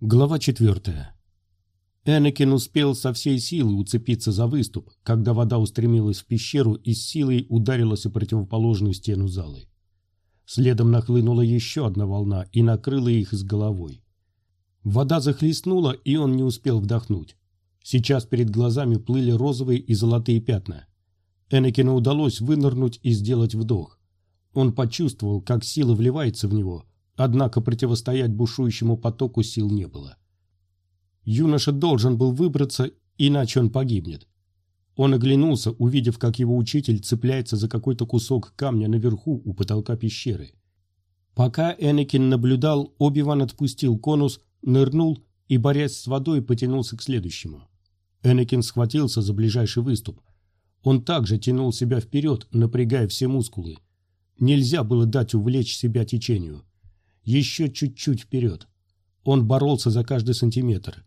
Глава четвертая. Энакин успел со всей силы уцепиться за выступ, когда вода устремилась в пещеру и с силой ударилась о противоположную стену залы. Следом нахлынула еще одна волна и накрыла их с головой. Вода захлестнула, и он не успел вдохнуть. Сейчас перед глазами плыли розовые и золотые пятна. Энакину удалось вынырнуть и сделать вдох. Он почувствовал, как сила вливается в него, Однако противостоять бушующему потоку сил не было. Юноша должен был выбраться, иначе он погибнет. Он оглянулся, увидев, как его учитель цепляется за какой-то кусок камня наверху у потолка пещеры. Пока Энакин наблюдал, Оби-Ван отпустил конус, нырнул и, борясь с водой, потянулся к следующему. Энакин схватился за ближайший выступ. Он также тянул себя вперед, напрягая все мускулы. Нельзя было дать увлечь себя течению еще чуть-чуть вперед. Он боролся за каждый сантиметр.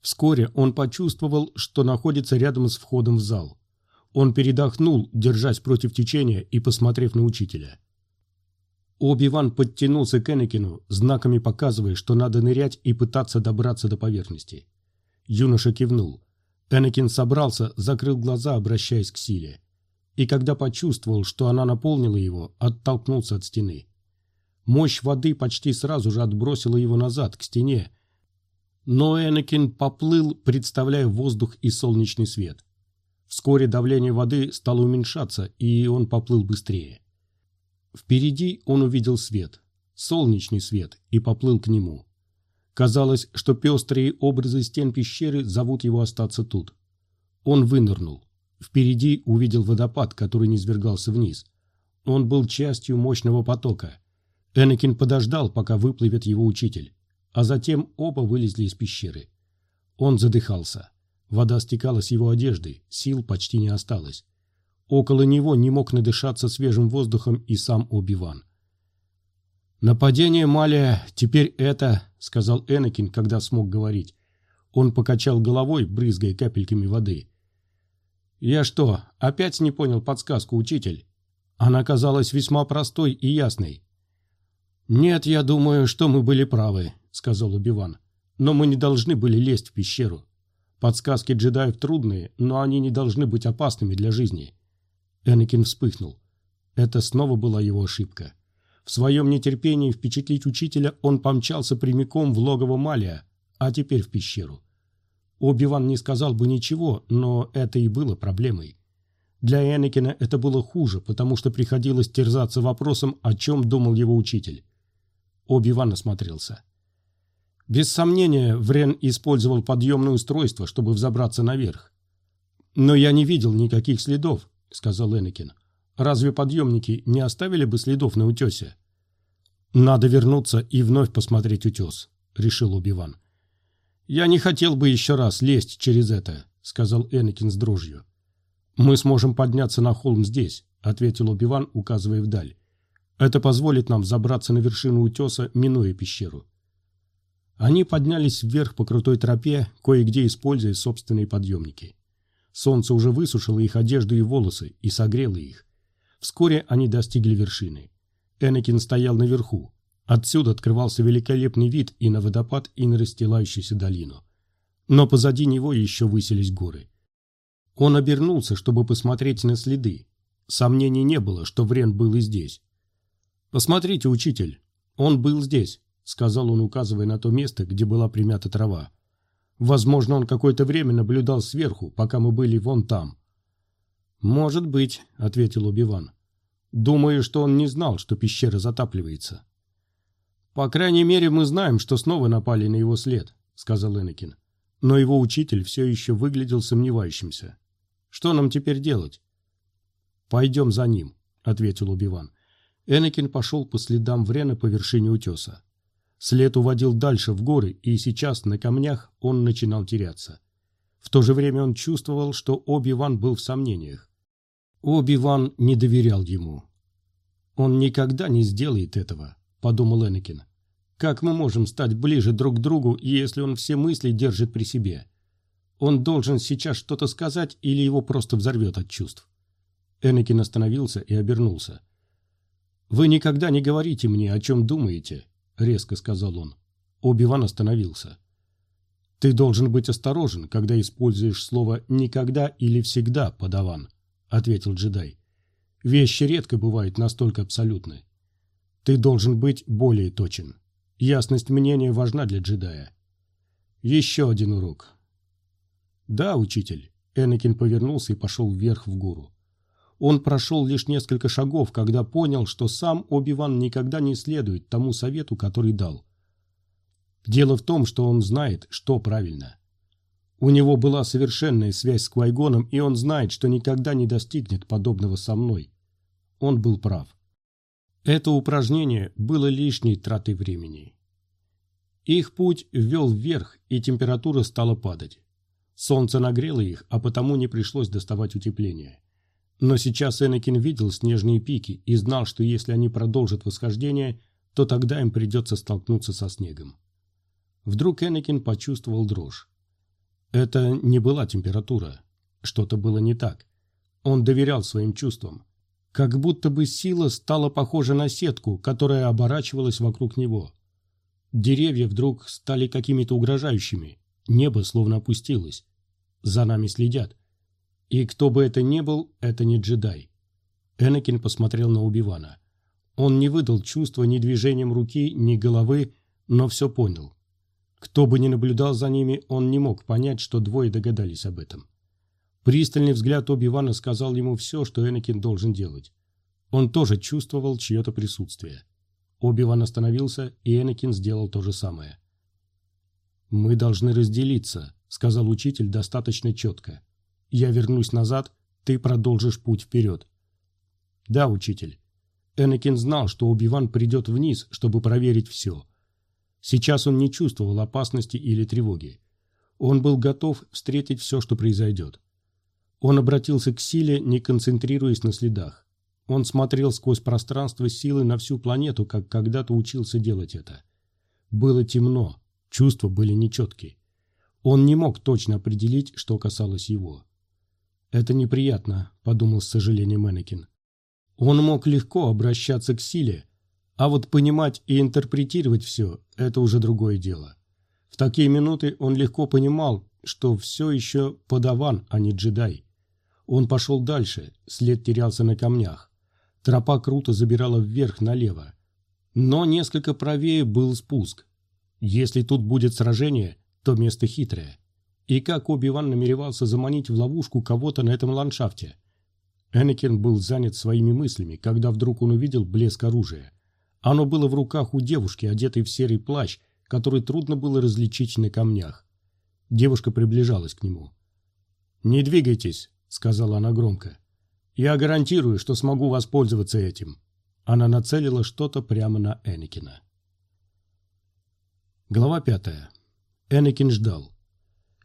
Вскоре он почувствовал, что находится рядом с входом в зал. Он передохнул, держась против течения и посмотрев на учителя. Оби-Ван подтянулся к Энакину, знаками показывая, что надо нырять и пытаться добраться до поверхности. Юноша кивнул. Энакин собрался, закрыл глаза, обращаясь к силе. И когда почувствовал, что она наполнила его, оттолкнулся от стены. Мощь воды почти сразу же отбросила его назад, к стене. Но Энакин поплыл, представляя воздух и солнечный свет. Вскоре давление воды стало уменьшаться, и он поплыл быстрее. Впереди он увидел свет, солнечный свет, и поплыл к нему. Казалось, что пестрые образы стен пещеры зовут его остаться тут. Он вынырнул. Впереди увидел водопад, который низвергался вниз. Он был частью мощного потока. Энакин подождал, пока выплывет его учитель, а затем оба вылезли из пещеры. Он задыхался. Вода стекала с его одежды, сил почти не осталось. Около него не мог надышаться свежим воздухом и сам Оби-Ван. «Нападение Малия, теперь это», — сказал Энакин, когда смог говорить. Он покачал головой, брызгая капельками воды. «Я что, опять не понял подсказку, учитель?» Она казалась весьма простой и ясной. «Нет, я думаю, что мы были правы», — сказал Убиван. «Но мы не должны были лезть в пещеру. Подсказки джедаев трудные, но они не должны быть опасными для жизни». Энакин вспыхнул. Это снова была его ошибка. В своем нетерпении впечатлить учителя он помчался прямиком в логово Малия, а теперь в пещеру. Оби-Ван не сказал бы ничего, но это и было проблемой. Для Энакина это было хуже, потому что приходилось терзаться вопросом, о чем думал его учитель. Оби-Ван осмотрелся. Без сомнения, Врен использовал подъемное устройство, чтобы взобраться наверх. «Но я не видел никаких следов», — сказал Энакин. «Разве подъемники не оставили бы следов на утесе?» «Надо вернуться и вновь посмотреть утес», — решил Оби-Ван. «Я не хотел бы еще раз лезть через это», — сказал Энакин с дрожью. «Мы сможем подняться на холм здесь», — ответил Оби-Ван, указывая вдаль. Это позволит нам забраться на вершину утеса, минуя пещеру. Они поднялись вверх по крутой тропе, кое-где используя собственные подъемники. Солнце уже высушило их одежду и волосы и согрело их. Вскоре они достигли вершины. Энакин стоял наверху. Отсюда открывался великолепный вид и на водопад, и на расстилающуюся долину. Но позади него еще высились горы. Он обернулся, чтобы посмотреть на следы. Сомнений не было, что Врен был и здесь. «Посмотрите, учитель, он был здесь», — сказал он, указывая на то место, где была примята трава. «Возможно, он какое-то время наблюдал сверху, пока мы были вон там». «Может быть», — ответил Убиван. «Думаю, что он не знал, что пещера затапливается». «По крайней мере, мы знаем, что снова напали на его след», — сказал Энакин. Но его учитель все еще выглядел сомневающимся. «Что нам теперь делать?» «Пойдем за ним», — ответил Убиван. Энакин пошел по следам Врена по вершине утеса. След уводил дальше в горы, и сейчас на камнях он начинал теряться. В то же время он чувствовал, что Оби-Ван был в сомнениях. Оби-Ван не доверял ему. «Он никогда не сделает этого», — подумал Энакин. «Как мы можем стать ближе друг к другу, если он все мысли держит при себе? Он должен сейчас что-то сказать или его просто взорвет от чувств». Энакин остановился и обернулся. «Вы никогда не говорите мне, о чем думаете», — резко сказал он. Оби-Ван остановился. «Ты должен быть осторожен, когда используешь слово «никогда» или «всегда», подаван», — ответил джедай. «Вещи редко бывают настолько абсолютны. Ты должен быть более точен. Ясность мнения важна для джедая. Еще один урок». «Да, учитель». Энакин повернулся и пошел вверх в гору. Он прошел лишь несколько шагов, когда понял, что сам Оби-Ван никогда не следует тому совету, который дал. Дело в том, что он знает, что правильно. У него была совершенная связь с Квайгоном, и он знает, что никогда не достигнет подобного со мной. Он был прав. Это упражнение было лишней тратой времени. Их путь ввел вверх, и температура стала падать. Солнце нагрело их, а потому не пришлось доставать утепление. Но сейчас Энакин видел снежные пики и знал, что если они продолжат восхождение, то тогда им придется столкнуться со снегом. Вдруг Энакин почувствовал дрожь. Это не была температура. Что-то было не так. Он доверял своим чувствам. Как будто бы сила стала похожа на сетку, которая оборачивалась вокруг него. Деревья вдруг стали какими-то угрожающими. Небо словно опустилось. За нами следят. И кто бы это ни был, это не джедай. Энакин посмотрел на Убивана. Он не выдал чувства ни движением руки, ни головы, но все понял. Кто бы ни наблюдал за ними, он не мог понять, что двое догадались об этом. Пристальный взгляд Оби-Вана сказал ему все, что Энакин должен делать. Он тоже чувствовал чье-то присутствие. Оби-Ван остановился, и Энакин сделал то же самое. «Мы должны разделиться», — сказал учитель достаточно четко. «Я вернусь назад, ты продолжишь путь вперед». «Да, учитель». Энакин знал, что Оби-Ван придет вниз, чтобы проверить все — Сейчас он не чувствовал опасности или тревоги. Он был готов встретить все, что произойдет. Он обратился к силе, не концентрируясь на следах. Он смотрел сквозь пространство силы на всю планету, как когда-то учился делать это. Было темно, чувства были нечеткие. Он не мог точно определить, что касалось его. «Это неприятно», — подумал с сожалением Энакин. Он мог легко обращаться к силе, а вот понимать и интерпретировать все – это уже другое дело. В такие минуты он легко понимал, что все еще подаван, а не джедай. Он пошел дальше, след терялся на камнях. Тропа круто забирала вверх налево. Но несколько правее был спуск. Если тут будет сражение, то место хитрое. И как Оби-Ван намеревался заманить в ловушку кого-то на этом ландшафте? Энакин был занят своими мыслями, когда вдруг он увидел блеск оружия. Оно было в руках у девушки, одетой в серый плащ, который трудно было различить на камнях. Девушка приближалась к нему. «Не двигайтесь», — сказала она громко. «Я гарантирую, что смогу воспользоваться этим». Она нацелила что-то прямо на Энакина. Глава пятая. Энакин ждал.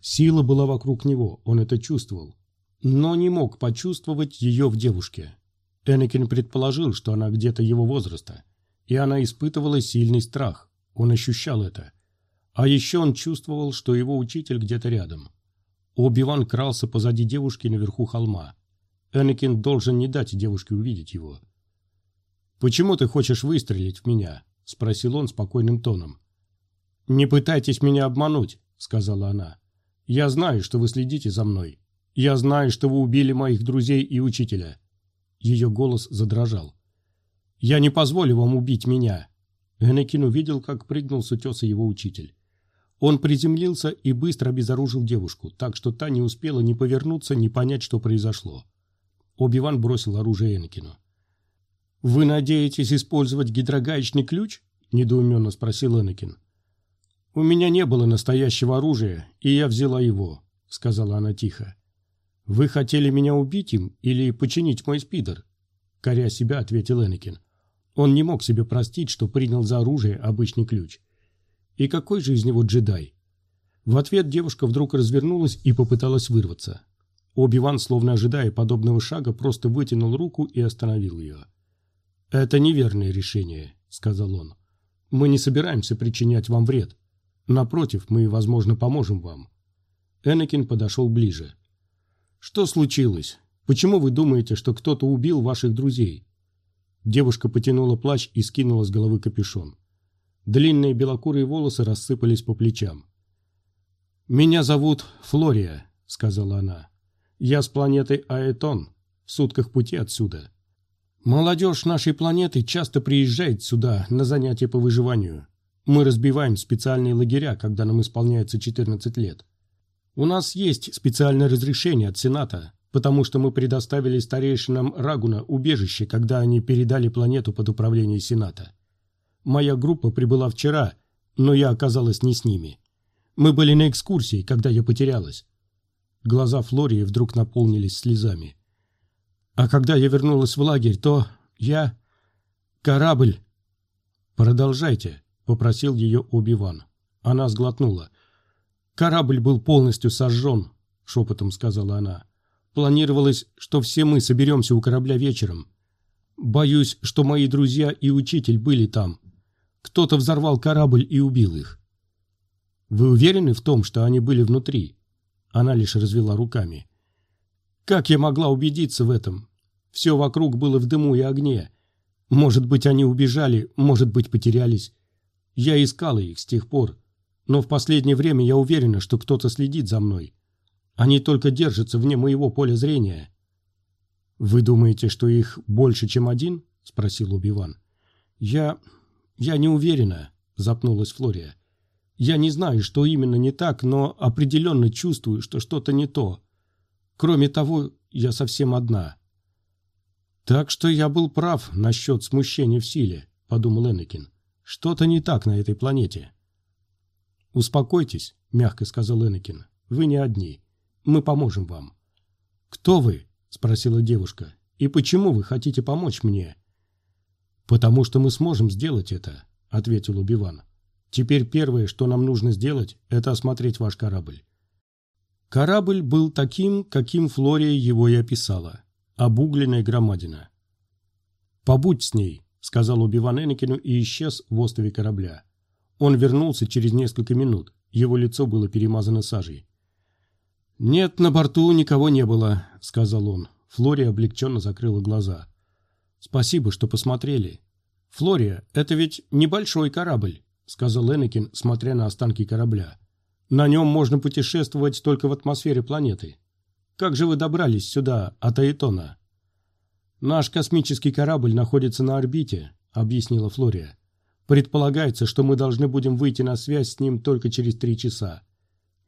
Сила была вокруг него, он это чувствовал, но не мог почувствовать ее в девушке. Энакин предположил, что она где-то его возраста и она испытывала сильный страх. Он ощущал это. А еще он чувствовал, что его учитель где-то рядом. Оби-Ван крался позади девушки наверху холма. Энакин должен не дать девушке увидеть его. «Почему ты хочешь выстрелить в меня?» – спросил он спокойным тоном. «Не пытайтесь меня обмануть», – сказала она. «Я знаю, что вы следите за мной. Я знаю, что вы убили моих друзей и учителя». Ее голос задрожал. «Я не позволю вам убить меня!» Энакин увидел, как прыгнул с утеса его учитель. Он приземлился и быстро обезоружил девушку, так что та не успела ни повернуться, ни понять, что произошло. Оби-Ван бросил оружие Энакину. «Вы надеетесь использовать гидрогаечный ключ?» – недоуменно спросил Энакин. «У меня не было настоящего оружия, и я взяла его», – сказала она тихо. «Вы хотели меня убить им или починить мой спидер?» Коря себя, ответил Энакин. Он не мог себе простить, что принял за оружие обычный ключ. И какой же из него джедай? В ответ девушка вдруг развернулась и попыталась вырваться. Оби-Ван, словно ожидая подобного шага, просто вытянул руку и остановил ее. «Это неверное решение», — сказал он. «Мы не собираемся причинять вам вред. Напротив, мы, возможно, поможем вам». Энакин подошел ближе. «Что случилось? Почему вы думаете, что кто-то убил ваших друзей?» Девушка потянула плащ и скинула с головы капюшон. Длинные белокурые волосы рассыпались по плечам. «Меня зовут Флория», — сказала она. «Я с планеты Аэтон, в сутках пути отсюда. Молодежь нашей планеты часто приезжает сюда на занятия по выживанию. Мы разбиваем специальные лагеря, когда нам исполняется 14 лет. У нас есть специальное разрешение от Сената, потому что мы предоставили старейшинам Рагуна убежище, когда они передали планету под управление Сената. Моя группа прибыла вчера, но я оказалась не с ними. Мы были на экскурсии, когда я потерялась. Глаза Флории вдруг наполнились слезами. А когда я вернулась в лагерь, то я... Корабль... Продолжайте, попросил ее Оби-Ван. Она сглотнула. «Корабль был полностью сожжен», — шепотом сказала она. «Планировалось, что все мы соберемся у корабля вечером. Боюсь, что мои друзья и учитель были там. Кто-то взорвал корабль и убил их». «Вы уверены в том, что они были внутри?» Она лишь развела руками. «Как я могла убедиться в этом? Все вокруг было в дыму и огне. Может быть, они убежали, может быть, потерялись. Я искала их с тех пор, но в последнее время я уверена, что кто-то следит за мной. Они только держатся вне моего поля зрения. «Вы думаете, что их больше, чем один?» — спросил Убиван. «Я... я не уверена», — запнулась Флория. «Я не знаю, что именно не так, но определенно чувствую, что что-то не то. Кроме того, я совсем одна». «Так что я был прав насчет смущения в силе», — подумал Энакин. Что-то не так на этой планете. «Успокойтесь», — мягко сказал Энакин. «Вы не одни. Мы поможем вам». «Кто вы?» — спросила девушка. «И почему вы хотите помочь мне?» «Потому что мы сможем сделать это», — ответил Убиван. «Теперь первое, что нам нужно сделать, это осмотреть ваш корабль». Корабль был таким, каким Флория его и описала. Обугленная громадина. «Побудь с ней», — сказал Убиван Энакину и исчез в острове корабля. Он вернулся через несколько минут. Его лицо было перемазано сажей. «Нет, на борту никого не было», — сказал он. Флория облегченно закрыла глаза. «Спасибо, что посмотрели». «Флория, это ведь небольшой корабль», — сказал Энакин, смотря на останки корабля. «На нем можно путешествовать только в атмосфере планеты. Как же вы добрались сюда, от Аэтона?» «Наш космический корабль находится на орбите», — объяснила Флория. «Предполагается, что мы должны будем выйти на связь с ним только через три часа.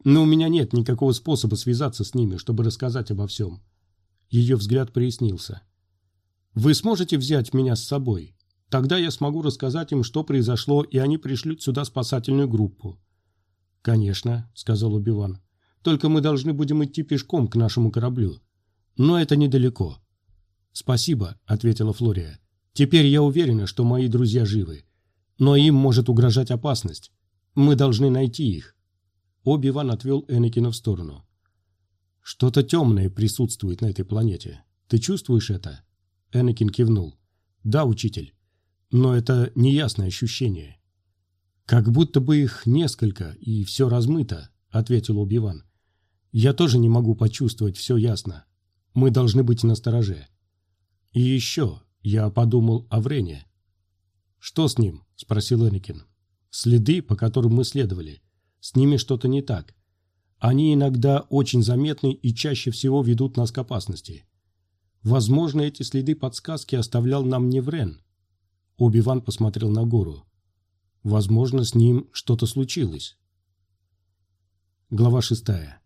Но у меня нет никакого способа связаться с ними, чтобы рассказать обо всем». Ее взгляд прояснился. «Вы сможете взять меня с собой? Тогда я смогу рассказать им, что произошло, и они пришлют сюда спасательную группу». «Конечно», — сказал Убиван. «Только мы должны будем идти пешком к нашему кораблю. Но это недалеко». «Спасибо», — ответила Флория. «Теперь я уверена, что мои друзья живы. Но им может угрожать опасность. Мы должны найти их». Оби-Ван отвел Энакина в сторону. «Что-то темное присутствует на этой планете. Ты чувствуешь это?» Энакин кивнул. «Да, учитель. Но это неясное ощущение». «Как будто бы их несколько, и все размыто», — ответил Оби-Ван. «Я тоже не могу почувствовать все ясно. Мы должны быть настороже. И еще я подумал о Врене. «Что с ним?» – спросил Энакин. «Следы, по которым мы следовали. С ними что-то не так. Они иногда очень заметны и чаще всего ведут нас к опасности. Возможно, эти следы подсказки оставлял нам не Врен». Оби-Ван посмотрел на гору. «Возможно, с ним что-то случилось». Глава шестая.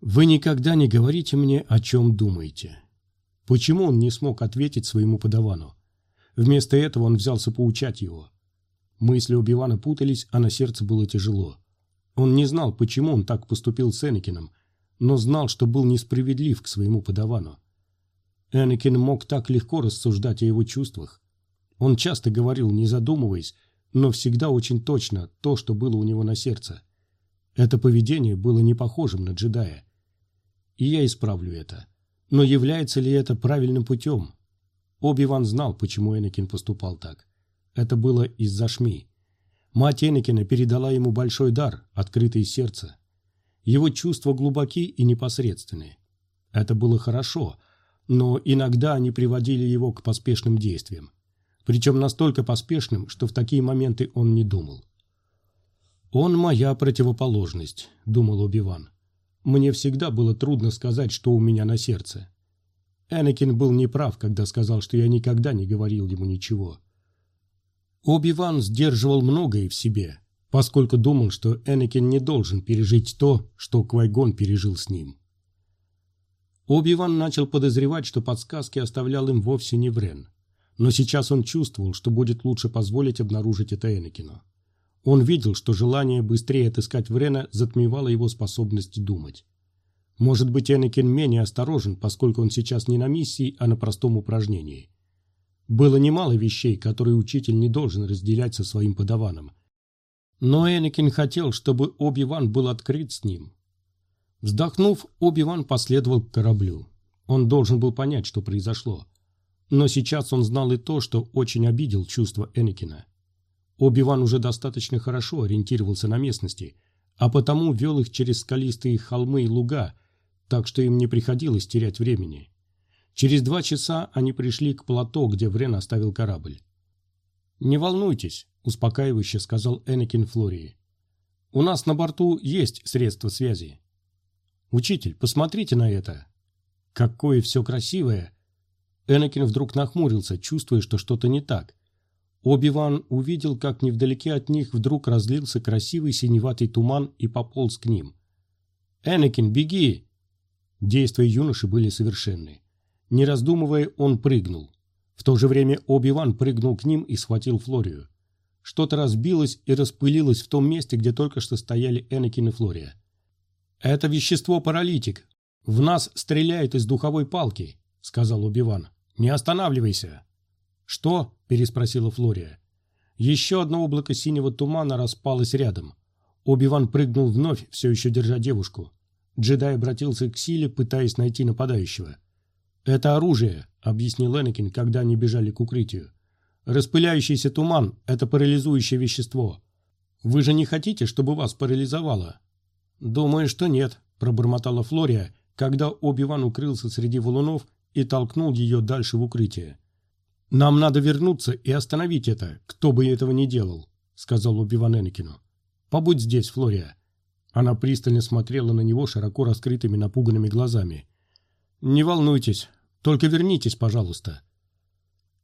«Вы никогда не говорите мне, о чем думаете. Почему он не смог ответить своему подавану? Вместо этого он взялся поучать его. Мысли Убивана путались, а на сердце было тяжело. Он не знал, почему он так поступил с Энакином, но знал, что был несправедлив к своему подавану. Энакин мог так легко рассуждать о его чувствах. Он часто говорил, не задумываясь, но всегда очень точно то, что было у него на сердце. Это поведение было не похожим на джедая. И я исправлю это. Но является ли это правильным путем? Оби-Ван знал, почему Энакин поступал так. Это было из-за Шми. Мать Энакина передала ему большой дар, открытое сердце. Его чувства глубоки и непосредственны. Это было хорошо, но иногда они приводили его к поспешным действиям. причем настолько поспешным, что в такие моменты он не думал. «Он моя противоположность», — думал Оби-Ван. «Мне всегда было трудно сказать, что у меня на сердце. Энакин был неправ, когда сказал, что я никогда не говорил ему ничего. Оби-Ван сдерживал многое в себе, поскольку думал, что Энакин не должен пережить то, что Квайгон пережил с ним. Оби-Ван начал подозревать, что подсказки оставлял им вовсе не Врен. Но сейчас он чувствовал, что будет лучше позволить обнаружить это Энакину. Он видел, что желание быстрее отыскать Врена затмевало его способность думать. Может быть, Энакин менее осторожен, поскольку он сейчас не на миссии, а на простом упражнении. Было немало вещей, которые учитель не должен разделять со своим подаваном. Но Энакин хотел, чтобы Оби-Ван был открыт с ним. Вздохнув, Оби-Ван последовал к кораблю. Он должен был понять, что произошло. Но сейчас он знал и то, что очень обидел чувства Энакина. Оби-Ван уже достаточно хорошо ориентировался на местности, а потому вел их через скалистые холмы и луга, так что им не приходилось терять времени. Через два часа они пришли к плато, где Врен оставил корабль. «Не волнуйтесь», – успокаивающе сказал Энакин Флории. «У нас на борту есть средства связи». «Учитель, посмотрите на это!» «Какое все красивое!» Энакин вдруг нахмурился, чувствуя, что что-то не так. Оби-Ван увидел, как невдалеке от них вдруг разлился красивый синеватый туман и пополз к ним. «Энакин, беги!» Действия юноши были совершенны. Не раздумывая, он прыгнул. В то же время Оби-Ван прыгнул к ним и схватил Флорию. Что-то разбилось и распылилось в том месте, где только что стояли Энакин и Флория. «Это вещество-паралитик. В нас стреляет из духовой палки», — сказал Оби-Ван. «Не останавливайся». «Что?» — переспросила Флория. Еще одно облако синего тумана распалось рядом. Оби-Ван прыгнул вновь, все еще держа девушку. Джедай обратился к силе, пытаясь найти нападающего. «Это оружие», — объяснил Энакин, когда они бежали к укрытию. «Распыляющийся туман — это парализующее вещество. Вы же не хотите, чтобы вас парализовало?» «Думаю, что нет», — пробормотала Флория, когда Оби-Ван укрылся среди валунов и толкнул ее дальше в укрытие. «Нам надо вернуться и остановить это, кто бы этого не делал», — сказал Оби-Ван Энакину. «Побудь здесь, Флория». Она пристально смотрела на него широко раскрытыми напуганными глазами. «Не волнуйтесь, только вернитесь, пожалуйста.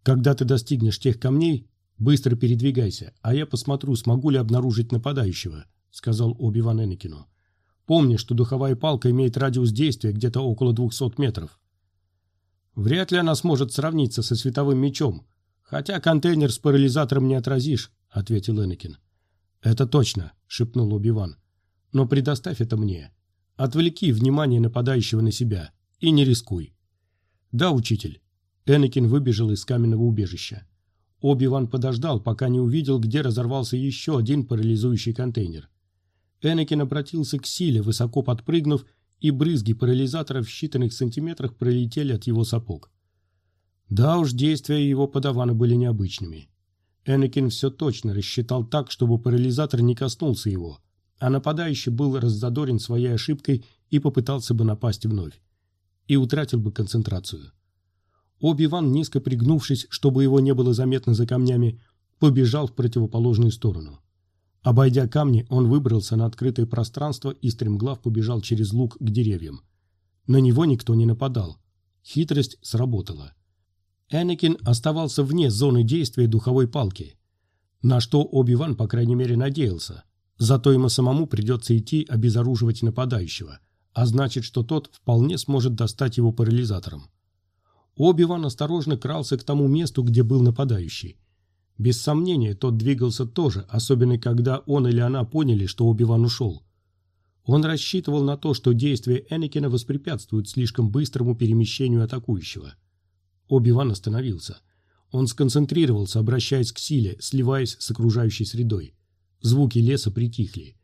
Когда ты достигнешь тех камней, быстро передвигайся, а я посмотрю, смогу ли обнаружить нападающего», — сказал Оби-Ван Энакину. «Помни, что духовая палка имеет радиус действия где-то около двухсот метров. Вряд ли она сможет сравниться со световым мечом, хотя контейнер с парализатором не отразишь, — ответил Энакин. «Это точно», — шепнул Убиван. «Но предоставь это мне. Отвлеки внимание нападающего на себя и не рискуй». «Да, учитель». Энакин выбежал из каменного убежища. Оби-Ван подождал, пока не увидел, где разорвался еще один парализующий контейнер. Энакин обратился к силе, высоко подпрыгнув, и брызги парализатора в считанных сантиметрах пролетели от его сапог. Да уж, действия его подавана были необычными. Энакин все точно рассчитал так, чтобы парализатор не коснулся его, а нападающий был раззадорен своей ошибкой и попытался бы напасть вновь. И утратил бы концентрацию. Оби-Ван, низко пригнувшись, чтобы его не было заметно за камнями, побежал в противоположную сторону. Обойдя камни, он выбрался на открытое пространство и стремглав побежал через луг к деревьям. На него никто не нападал. Хитрость сработала. Энакин оставался вне зоны действия духовой палки. На что Оби-Ван, по крайней мере, надеялся. Зато ему самому придется идти обезоруживать нападающего, а значит, что тот вполне сможет достать его парализатором. Оби-Ван осторожно крался к тому месту, где был нападающий. Без сомнения, тот двигался тоже, особенно когда он или она поняли, что Оби-Ван ушел. Он рассчитывал на то, что действия Энакина воспрепятствуют слишком быстрому перемещению атакующего. Оби-Ван остановился. Он сконцентрировался, обращаясь к силе, сливаясь с окружающей средой. Звуки леса притихли.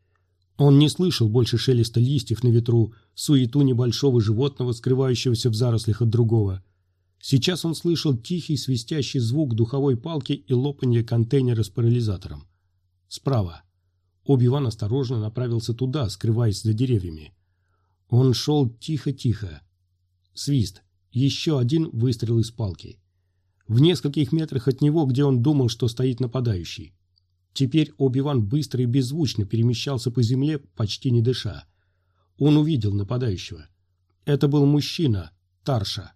Он не слышал больше шелеста листьев на ветру, суету небольшого животного, скрывающегося в зарослях от другого – Сейчас он слышал тихий свистящий звук духовой палки и лопанье контейнера с парализатором. Справа. Оби-Ван осторожно направился туда, скрываясь за деревьями. Он шел тихо-тихо. Свист. Еще один выстрел из палки. в нескольких метрах от него, где он думал, что стоит нападающий. Теперь Оби-Ван быстро и беззвучно перемещался по земле, почти не дыша. Он увидел нападающего. Это был мужчина, Тарша.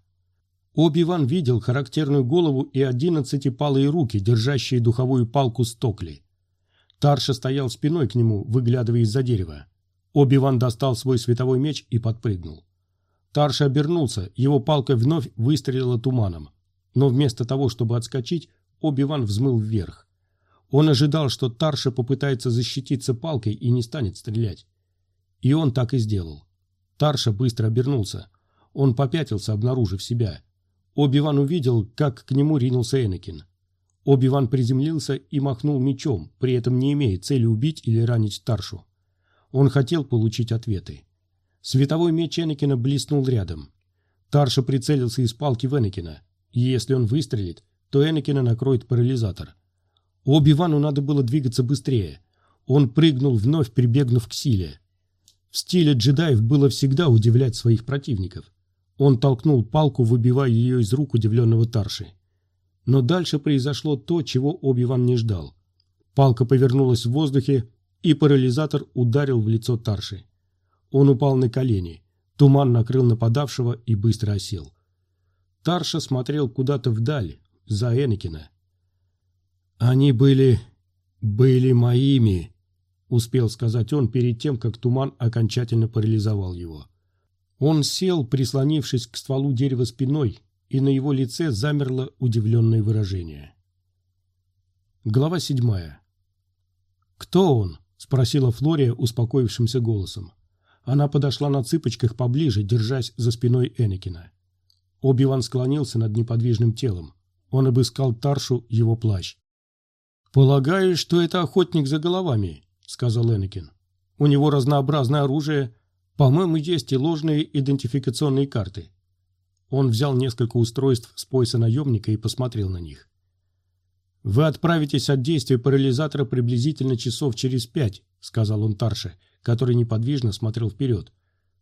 Оби-Ван видел характерную голову и одиннадцатипалые руки, держащие духовую палку Стокли. Тарша стоял спиной к нему, выглядывая из-за дерева. Оби-Ван достал свой световой меч и подпрыгнул. Тарша обернулся, его палка вновь выстрелила туманом. Но вместо того, чтобы отскочить, Оби-Ван взмыл вверх. Он ожидал, что Тарша попытается защититься палкой и не станет стрелять. И он так и сделал. Тарша быстро обернулся. Он попятился, обнаружив себя. Оби-Ван увидел, как к нему ринулся Энакин. Оби-Ван приземлился и махнул мечом, при этом не имея цели убить или ранить Таршу. Он хотел получить ответы. Световой меч Энакина блеснул рядом. Тарша прицелился из палки в Энакина. Если он выстрелит, то Энакина накроет парализатор. Оби-Вану надо было двигаться быстрее. Он прыгнул, вновь прибегнув к силе. В стиле джедаев было всегда удивлять своих противников. Он толкнул палку, выбивая ее из рук удивленного Тарши. Но дальше произошло то, чего Оби-Ван не ждал. Палка повернулась в воздухе, и парализатор ударил в лицо Тарши. Он упал на колени. Туман накрыл нападавшего и быстро осел. Тарша смотрел куда-то вдаль, за Энакина. «Они были... были моими», — успел сказать он перед тем, как туман окончательно парализовал его. Он сел, прислонившись к стволу дерева спиной, и на его лице замерло удивленное выражение. Глава седьмая. «Кто он?» — спросила Флория успокоившимся голосом. Она подошла на цыпочках поближе, держась за спиной Энакина. Оби-Ван склонился над неподвижным телом. Он обыскал Таршу его плащ. «Полагаю, что это охотник за головами», — сказал Энакин. «У него разнообразное оружие, по-моему, есть и ложные идентификационные карты. Он взял несколько устройств с пояса наемника и посмотрел на них. «Вы отправитесь от действия парализатора приблизительно часов через пять», — сказал он Тарше, который неподвижно смотрел вперед.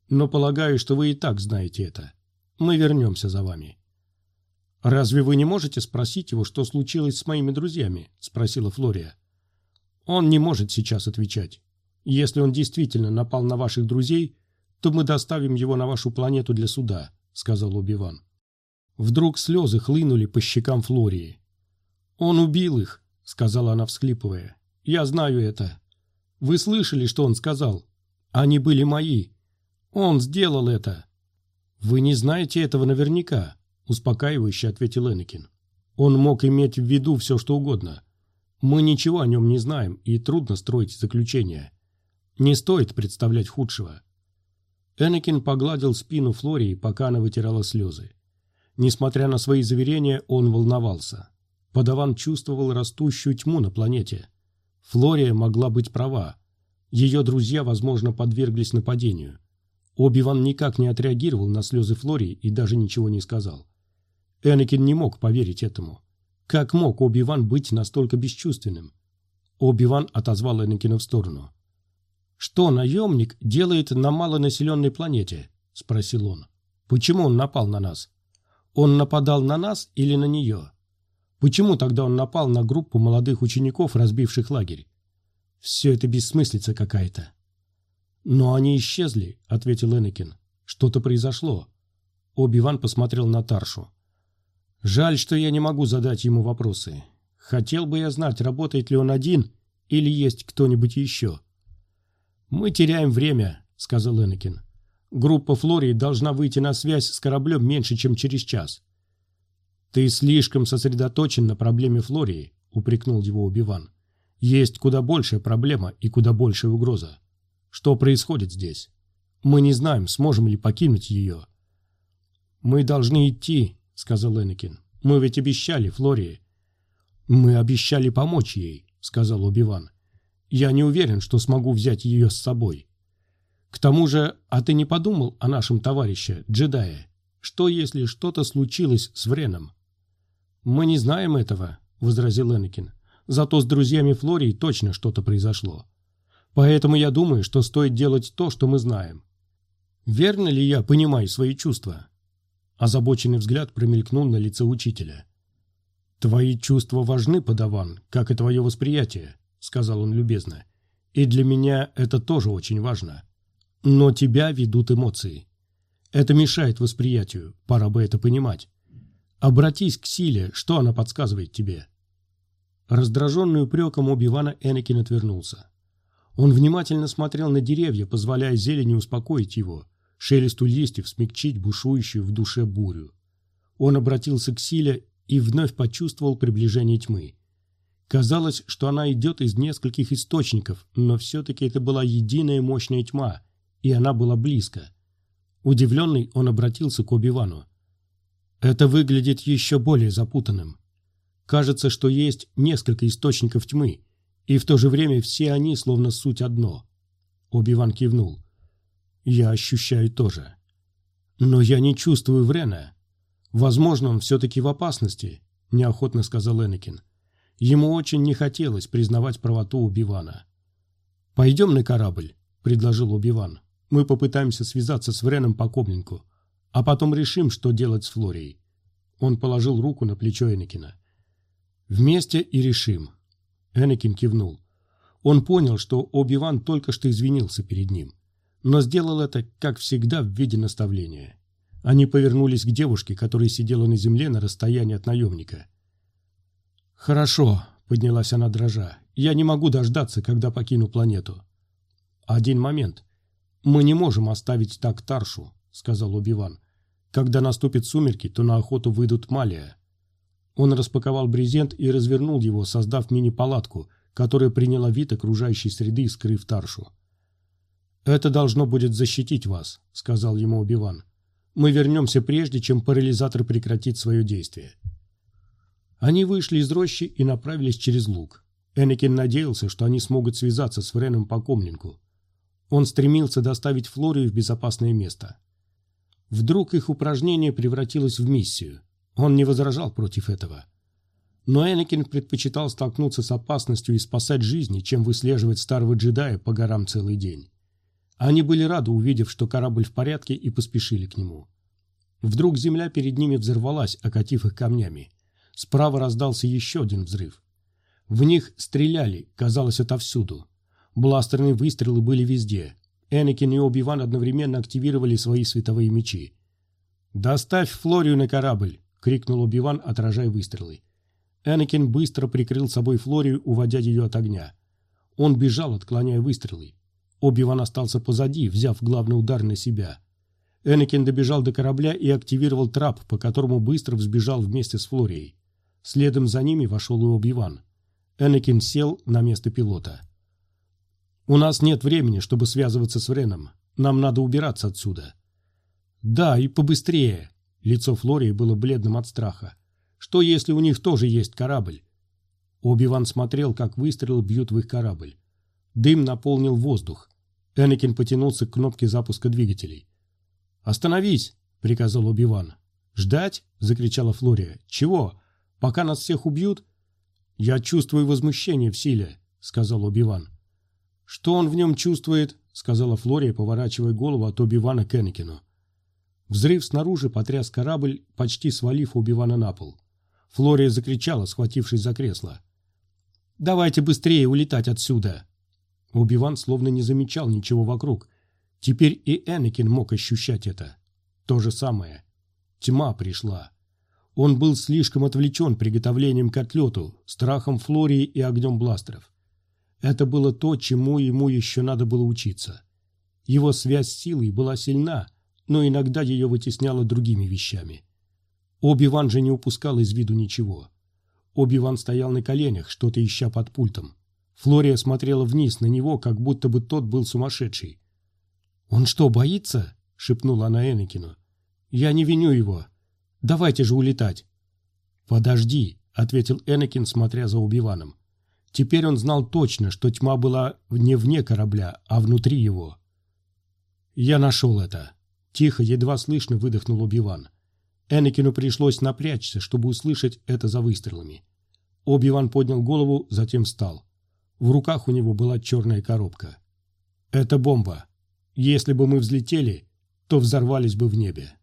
«Но полагаю, что вы и так знаете это. Мы вернемся за вами». «Разве вы не можете спросить его, что случилось с моими друзьями?» — спросила Флория. «Он не может сейчас отвечать. Если он действительно напал на ваших друзей, то мы доставим его на вашу планету для суда», — сказал Убиван. Вдруг слезы хлынули по щекам Флории. «Он убил их», — сказала она, всхлипывая. «Я знаю это. Вы слышали, что он сказал? Они были мои. Он сделал это». «Вы не знаете этого наверняка», — успокаивающе ответил Энакин. «Он мог иметь в виду все, что угодно. Мы ничего о нем не знаем, и трудно строить заключение. Не стоит представлять худшего. Энакин погладил спину Флории, пока она вытирала слезы. Несмотря на свои заверения, он волновался. Подаван чувствовал растущую тьму на планете. Флория могла быть права. Ее друзья, возможно, подверглись нападению. Оби-Ван никак не отреагировал на слезы Флории и даже ничего не сказал. Энакин не мог поверить этому. Как мог Оби-Ван быть настолько бесчувственным? Оби-Ван отозвал Энакина в сторону. «Что наемник делает на малонаселенной планете?» – спросил он. «Почему он напал на нас? Он нападал на нас или на нее? Почему тогда он напал на группу молодых учеников, разбивших лагерь? Все это бессмыслица какая-то». «Но они исчезли», — ответил Энакин. «Что-то произошло». Оби-Ван посмотрел на Таршу. «Жаль, что я не могу задать ему вопросы. Хотел бы я знать, работает ли он один или есть кто-нибудь еще». «Мы теряем время», — сказал Энакин. «Группа Флории должна выйти на связь с кораблем меньше, чем через час». «Ты слишком сосредоточен на проблеме Флории», — упрекнул его Убиван. «Есть куда большая проблема и куда большая угроза. Что происходит здесь? Мы не знаем, сможем ли покинуть ее». «Мы должны идти», — сказал Энакин. «Мы ведь обещали Флории». «Мы обещали помочь ей», — сказал Убиван. Я не уверен, что смогу взять ее с собой. К тому же, а ты не подумал о нашем товарище, джедае? Что, если что-то случилось с Вреном? Мы не знаем этого, возразил Энакин. Зато с друзьями Флории точно что-то произошло. Поэтому я думаю, что стоит делать то, что мы знаем. Верно ли я понимаю свои чувства? Озабоченный взгляд промелькнул на лице учителя. «Твои чувства важны, подаван, как и твое восприятие», — сказал он любезно. «И для меня это тоже очень важно. Но тебя ведут эмоции. Это мешает восприятию, пора бы это понимать. Обратись к силе, что она подсказывает тебе?» Раздраженный упреком Оби-Вана Энакин отвернулся. Он внимательно смотрел на деревья, позволяя зелени успокоить его, шелесту листьев смягчить бушующую в душе бурю. Он обратился к силе и вновь почувствовал приближение тьмы. Казалось, что она идет из нескольких источников, но все-таки это была единая мощная тьма, и она была близко. Удивленный, он обратился к Оби-Вану. «Это выглядит еще более запутанным. Кажется, что есть несколько источников тьмы, и в то же время все они словно суть одно. Оби-Ван кивнул. Я ощущаю тоже. Но я не чувствую Врена. Возможно, он все-таки в опасности, неохотно сказал Энакин. Ему очень не хотелось признавать правоту Убивана. «Пойдем на корабль», — предложил Убиван. «Мы попытаемся связаться с Вреном по Коблинку, а потом решим, что делать с Флорией». Он положил руку на плечо Энакина. «Вместе и решим». Энакин кивнул. Он понял, что Оби-Ван только что извинился перед ним, но сделал это, как всегда, в виде наставления. Они повернулись к девушке, которая сидела на земле на расстоянии от наемника. «Хорошо», — поднялась она дрожа, — «я не могу дождаться, когда покину планету». «Один момент. Мы не можем оставить так Таршу», — сказал Оби-Ван. «Когда наступят сумерки, то на охоту выйдут Малия. Он распаковал брезент и развернул его, создав мини-палатку, которая приняла вид окружающей среды, скрыв Таршу. «Это должно будет защитить вас», — сказал ему Убиван. «Мы вернемся прежде, чем парализатор прекратит свое действие». Они вышли из рощи и направились через луг. Энакин надеялся, что они смогут связаться с Вреном по комнинку. Он стремился доставить Флорию в безопасное место. Вдруг их упражнение превратилось в миссию — он не возражал против этого. Но Энакин предпочитал столкнуться с опасностью и спасать жизни, чем выслеживать старого джедая по горам целый день. Они были рады, увидев, что корабль в порядке, и поспешили к нему. Вдруг земля перед ними взорвалась, окатив их камнями. Справа раздался еще один взрыв. В них стреляли, казалось, отовсюду. Бластерные выстрелы были везде. Энакин и Оби-Ван одновременно активировали свои световые мечи. «Доставь Флорию на корабль!» — крикнул Убиван, отражая выстрелы. Энакин быстро прикрыл собой Флорию, уводя ее от огня. Он бежал, отклоняя выстрелы. Оби-Ван остался позади, взяв главный удар на себя. Энакин добежал до корабля и активировал трап, по которому быстро взбежал вместе с Флорией. Следом за ними вошел и Оби-Ван. Энакин сел на место пилота. «У нас нет времени, чтобы связываться с Вреном. Нам надо убираться отсюда». «Да, и побыстрее», Лицо Флории было бледным от страха. Что, если у них тоже есть корабль? Оби-Ван смотрел, как выстрелы бьют в их корабль. Дым наполнил воздух. Энакин потянулся к кнопке запуска двигателей. «Остановись!» — приказал Оби-Ван. «Ждать?» — закричала Флория. «Чего? Пока нас всех убьют?» «Я чувствую возмущение в силе», — сказал Оби-Ван. «Что он в нем чувствует?» — сказала Флория, поворачивая голову от Оби-Вана к Энакину. Взрыв снаружи потряс корабль, почти свалив Убивана на пол. Флория закричала, схватившись за кресло. «Давайте быстрее улетать отсюда!» Убиван словно не замечал ничего вокруг. Теперь и Энакин мог ощущать это. То же самое. Тьма пришла. Он был слишком отвлечен приготовлением к отлету, страхом Флории и огнем бластеров. Это было то, чему ему еще надо было учиться. Его связь с силой была сильна, но иногда ее вытесняло другими вещами. Оби-Ван же не упускал из виду ничего. Оби-Ван стоял на коленях, что-то ища под пультом. Флория смотрела вниз на него, как будто бы тот был сумасшедший. «Он что, боится?» — шепнула она Энакину. «Я не виню его. Давайте же улетать». «Подожди», — ответил Энакин, смотря за Оби-Ваном. Теперь он знал точно, что тьма была не вне корабля, а внутри его. «Я нашел это», Тихо, едва слышно выдохнул Оби-Ван. Энакину пришлось напрячься, чтобы услышать это за выстрелами. Оби-Ван поднял голову, затем встал. В руках у него была черная коробка. «Это бомба. Если бы мы взлетели, то взорвались бы в небе».